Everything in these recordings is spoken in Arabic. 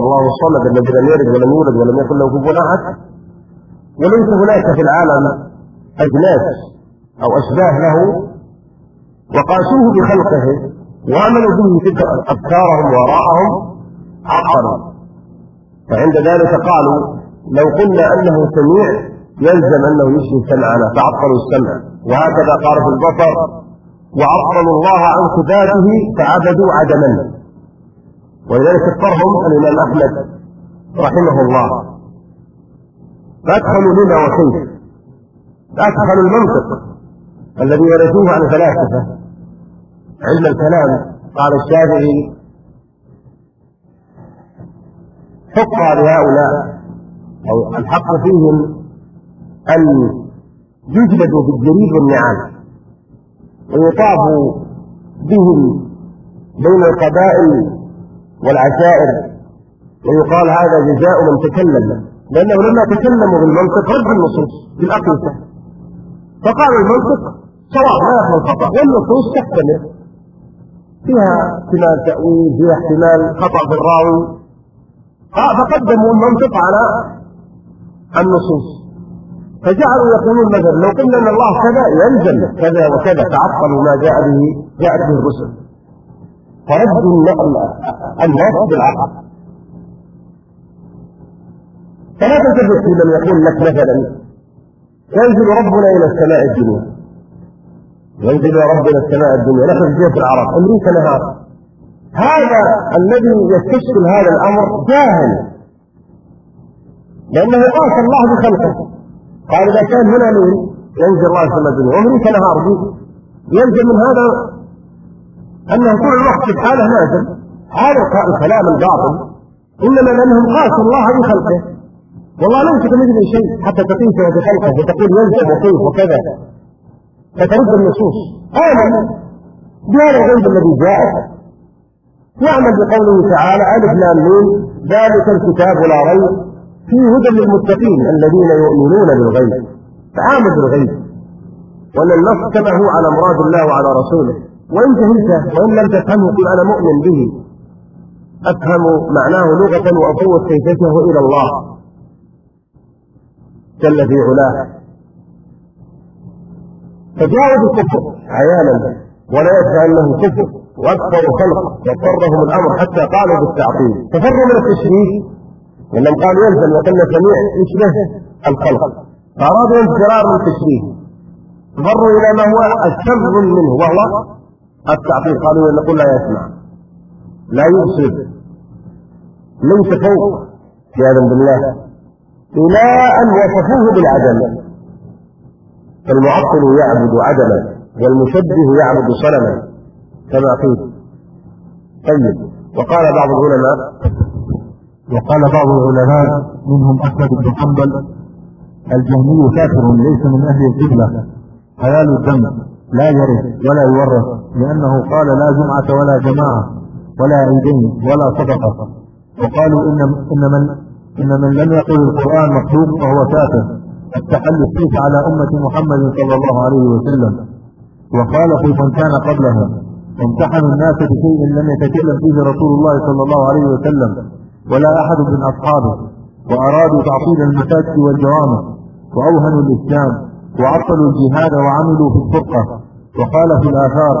الله الصمد الذي لم يلد ولم يولد ولم يكن له كفوا أحد. وليس هناك في العالم أجناس أو أشباه له وقاسوه بخلقه وعملوا به افكارهم وراءهم عقلوا فعند ذلك قالوا لو قلنا أنه سميع يلزم أنه يشبه سمعنا فعطلوا السمع. وهكذا في البصر وعطلوا الله عن صفاته فعبدوا عدما. ولذلك اختارهم الإمام أحمد رحمه الله. فادخلوا لما وكيف ادخلوا المنطق الذي ورثوه عن الفلاسفة. علم الكلام قال الشافعي حق لهؤلاء أو الحق فيهم أن يجلدوا بالجريد والنعال ويطاف بهم بين القبائل والعشائر. ويقال هذا جزاء من تكلم لأنه لما تكلموا بالمنطق رد النصوص بالأقيسة. فقالوا المنطق صواب لا يخلو الخطأ والنصوص تحتمل. فيها احتمال تأويل فيها احتمال خطأ في الراوي. فقدموا المنطق على النصوص. فجعلوا يقولون مثلا لو قلنا أن الله كذا يلزم كذا وكذا تعطلوا ما جاء به جاءت به الرسل. فرد الناس بالعقل. فلا تلتفت في من يقول لك مثلا ينزل ربنا إلى السماء الدنيا. ينزل ربنا السماء الدنيا. نحن في العرب أمريكا نهار هذا الذي يستشكل هذا الأمر جاهل. لأنه قاس الله بخلقه. قال إذا كان هنا مين ينزل الله السماء الدنيا. وأمريكا نهار يلزم من هذا أنه طول الوقت سبحانه نازل. هذا الكلام الباطل. إنما لأنهم قاسوا الله بخلقه والله ليس كمثل شيء حتى تقيسه بخلقه وتقول يلزم وكيف وكذا فترد النصوص. آمن بهذا الغيب الذي جاء يعمل بقوله تعالى ألف لام ميم. ذلك الكتاب لا ريب. فيه هدى للمتقين الذين يؤمنون بالغيب. تعامل بالغيب. وأن النص كما هو على مراد الله وعلى رسوله. وإن جهلت وإن لم تفهمه قل أنا مؤمن به. أفهم معناه لغة وأفوض كيفيته إلى الله. جل في علاه. فجاءوا بالكفر عيانا ولا يدفع أنه كفر وأكثر خلق واضطرهم الأمر حتى قالوا بالتعطيل. تفروا من التشريك. ولم قالوا يلزم وقلنا سميع. يشبه الخلق. فأرادوا انفرار من التشريك. فروا إلى ما هو الشر منه. وهو التعطيل قالوا نقول لا يسمع لا يبصر. ليس فوق. عياذا بالله إلى أن وصفوه بالعدم. فالمعطل يعبد عدما والمشبه يعبد صنما. كما قيل. طيب. وقال بعض العلماء وقال بعض العلماء منهم أحمد بن حنبل الجهمي كافر ليس من أهل القبلة. حلال الدم. لا يرث ولا يورث لأنه قال لا جمعة ولا جماعة ولا عيدين ولا صدقة. وقالوا إن, إن, من, إن من لم يقل القرآن مخلوق فهو كافر. التحلف كيف على أمة محمد صلى الله عليه وسلم. وخالفوا من كان قبلهم وامتحنوا الناس بشيء لم يتكلم فيه رسول الله صلى الله عليه وسلم ولا أحد من أصحابه وأرادوا تعطيل المساجد والجوامع وأوهنوا الإسلام. وعطلوا الجهاد وعملوا في الفرقة وقال في الآثار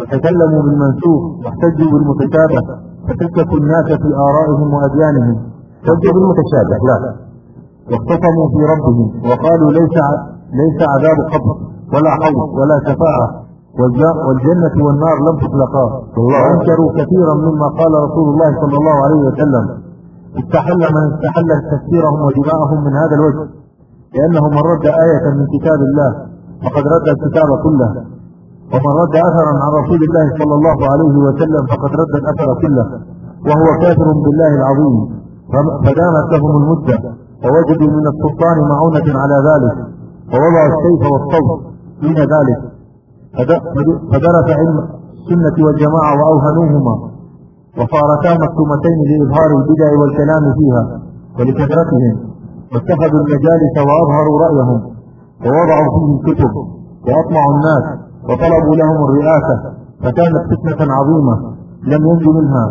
وتكلموا بالمنسوخ واحتجوا بالمتشابه فتكفوا الناس في آرائهم وأديانهم احتجوا بالمتشابه لا. واختصموا في ربهم وقالوا ليس ليس عذاب قبر ولا حوض ولا شفاعة والجنة والنار لم تخلقا وأنكروا كثيرا مما قال رسول الله صلى الله عليه وسلم استحل من استحل تفسيرهم ودماءهم من هذا الوجه. لأنه من رد آية من كتاب الله فقد رد الكتاب كله. ومن رد أثرا عن رسول الله صلى الله عليه وسلم فقد رد الأثر كله. وهو كافر بالله العظيم. فدامت لهم المدة. ووجدوا من السلطان معونة على ذلك. ووضعوا السيف والصوت دون ذلك. فدرس علم السنة والجماعة وأوهنوهما. وصارتا مكتومتين لإظهار البدع والكلام فيها ولكثرتهم. واتخذوا المجالس وأظهروا رأيهم ووضعوا فيه الكتب وأطمعوا الناس وطلبوا لهم الرئاسة فكانت فتنة عظيمة لم ينج منها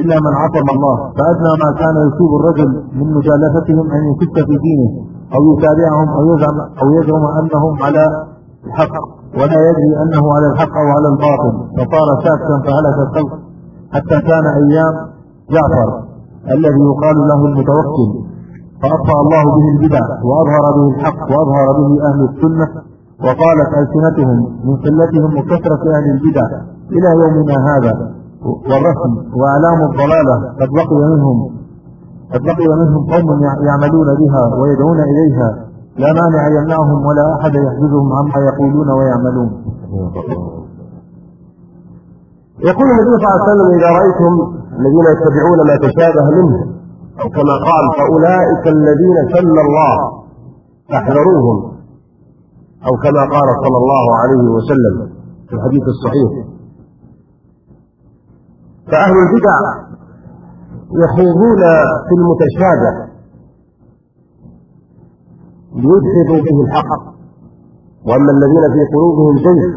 إلا من عصم الله. فأدنى ما كان يصيب الرجل من مجالفتهم أن يشك في دينه أو يتابعهم أو يزعم أو يزعم أنهم على الحق ولا يدري أنه على الحق أو على الباطل. فصار ساكتا فهلك الخلق حتى كان أيام جعفر الذي يقال له المتوكل. فأطفأ الله به البدع وأظهر به الحق وأظهر به أهل السنة وقالت ألسنتهم من قلتهم وكثرة أهل البدع إلى يومنا هذا والرسم وأعلام الضلالة قد بقي منهم قد بقي منهم قوم يعملون بها ويدعون إليها لا مانع يمنعهم ولا أحد يحجزهم عما يقولون ويعملون. يقول النبي صلى الله عليه وسلم إذا رأيتم الذين يتبعون ما تشابه منه أو كما قال فأولئك الذين سل الله فاحذروهم. أو كما قال صلى الله عليه وسلم في الحديث الصحيح. فأهل البدع يخوضون في المتشابه. ليدحضوا به الحق. وأما الذين في قلوبهم زيغ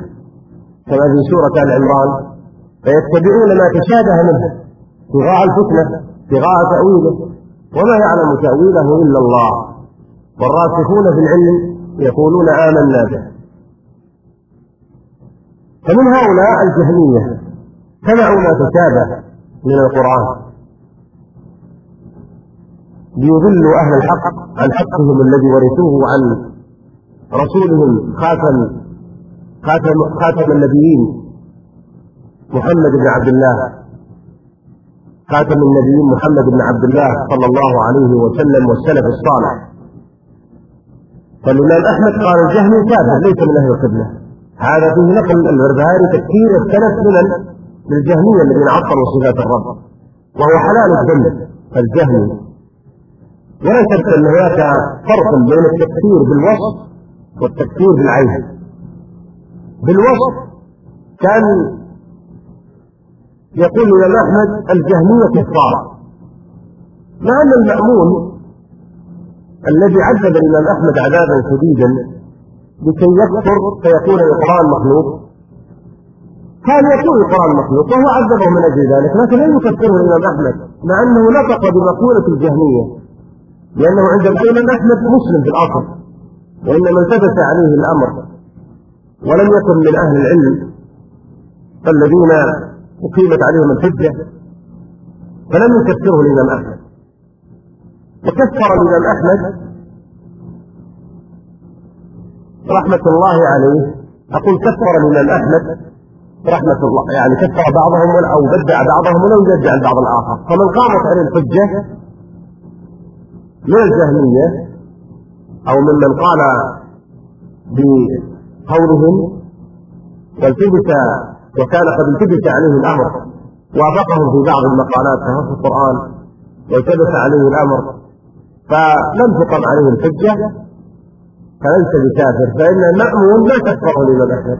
كما في سورة آل عمران فيتبعون ما تشابه منه. ابتغاء الفتنة. ابتغاء تأويله. وما يعلم تأويله إلا الله. والراسخون في العلم يقولون آمنا به. فمن هؤلاء الجهمية سمعوا ما تشابه من القرآن. ليضلوا أهل الحق عن حقهم الذي ورثوه عن رسولهم خاتم خاتم خاتم النبيين محمد بن عبد الله. خاتم النبيين محمد بن عبد الله صلى الله عليه وسلم والسلف الصالح. فالإمام أحمد قال الجهمي كافر ليس من أهل القبلة هذا فيه نقل البربهاري تفكير السلف من للجهمية الذين عطلوا صفات الرب. وهو حلال الدم الجهمي ولا شك أن هناك فرق بين التكفير بالوصف والتكفير بالعين. بالوصف كان يقول الإمام أحمد الجهمية كفار مع أن المأمون الذي عذب الإمام أحمد عذابا شديدا لكي يكفر فيكون القرآن مخلوق. كان يكون القرآن مخلوق وهو عذبه من أجل ذلك لكن لم يكفره الإمام أحمد مع أنه نطق بمقولة الجهمية لأنه عند الإمام أحمد مسلم في الأصل وإنما التبس عليه الأمر ولم يكن من أهل العلم الذين أقيمت عليهم الحجة فلم يكفره الإمام أحمد. وكفر الإمام أحمد رحمة الله عليه. أقول كفر الإمام أحمد رحمة الله يعني كفر بعضهم أو بدع بعضهم ولم يبدع البعض الآخر. فمن قامت عليه الحجة من الجهمية أو ممن قال بقولهم والتبس وكان قد التبس عليه الأمر وافقهم في بعض المقالات في القرآن والتبس عليه الأمر فلم تقم عليه الحجة فليس بكافر فإن المأمون لا تكفره الإمام أحمد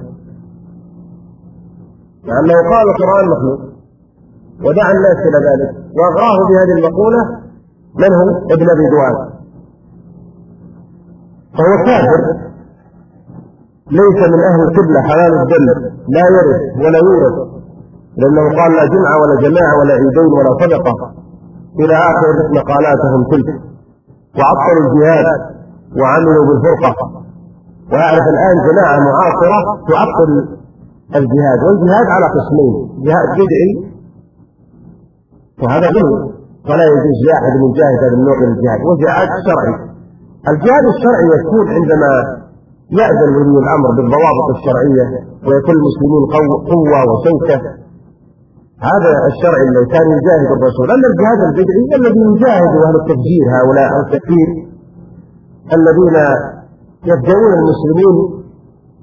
لأنه قال القرآن مخلوق ودعا الناس إلى ذلك وأغراه بهذه المقولة من هو؟ ابن أبي دوان فهو كافر. ليس من أهل القبلة حلال الدم لا يرث ولا يورث. لأنه قال لا جمعة ولا جماعة ولا عيدين ولا صدقة. إلى آخر مقالاتهم تلك وعطلوا الجهاد وعملوا بالفرقة. وأعرف الآن جماعة معاصرة تعطل الجهاد. والجهاد على قسمين. جهاد بدعي وهذا غلو. ولا يجوز لأحد من جاهد هذا النوع من الجهاد. وجهاد شرعي. الجهاد الشرعي يكون عندما يأذن ولي الأمر بالضوابط الشرعية ويكون المسلمين قوة وشوكة هذا الشرع الذي كان يجاهد الرسول. أما الجهاد البدعي الذي يجاهد أهل التفجير هؤلاء التكفير الذين يبدأون المسلمين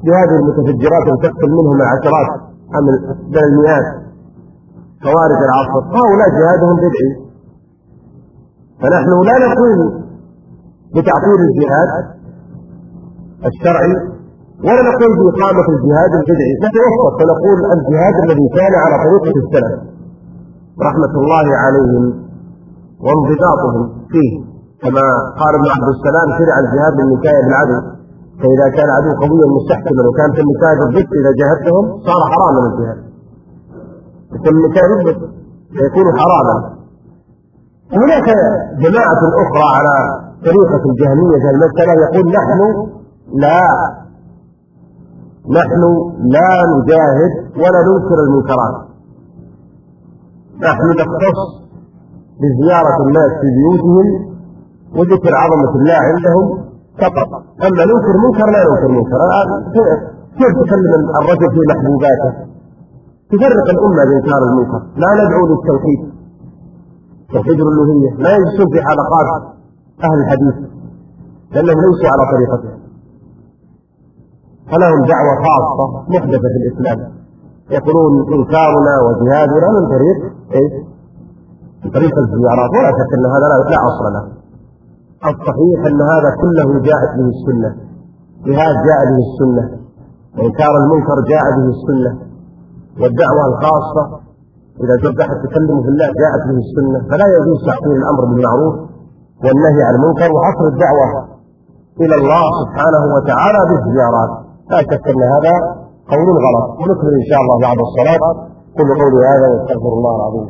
بهذه المتفجرات وتقتل منهم العشرات بل المئات خوارج العصر. هؤلاء جهادهم بدعي. فنحن لا نقول بتعطيل الجهاد. الشرعي ولا نقول بإقامة الجهاد البدعي. نتوسط فنقول الجهاد الذي كان على طريقة السلف. رحمة الله عليهم وانضباطهم فيه. كما قال ابن عبد السلام شرع الجهاد بالنكاية بالعدل فإذا كان عدو قويا مستحكما وكانت النكاية بالضبط إذا جاهدتهم صار حراما الجهاد. يكون النكاية بالضبط فيكون حراما. هناك جماعة أخرى على طريقة الجهمية في المسألة يقول نحن لا. نحن لا نجاهد ولا ننكر المنكرات. نحن نختص بزيارة الناس في بيوتهم وذكر عظمة الله عندهم فقط. أما ننكر منكر لا ننكر منكر. كيف تكلم الرجل في محبوباته؟ تفرق الأمة بإنكار المنكر. لا ندعو للتوحيد. توحيد الألوهية. لا يجلسون في حلقات أهل الحديث. لأنهم ليسوا على طريقته. فلهم دعوة خاصة محدثة في الإسلام. يقولون إنكارنا وجهادنا من طريق إيش؟ من طريق الزيارات. ولا شك أن هذا لا أصل له. الصحيح أن هذا كله جاءت به السنة. جهاد جاء به السنة. وإنكار المنكر جاء به السنة. والدعوة الخاصة إذا جرت أحد تكلم في الله جاءت به السنة. فلا يجوز تعطيل الأمر بالمعروف والنهي عن المنكر وحصر الدعوة إلى الله سبحانه وتعالى بالزيارات. لا شك ان هذا قول غلط ونكمل ان شاء الله بعد الصلاه كل قولي هذا واستغفر الله العظيم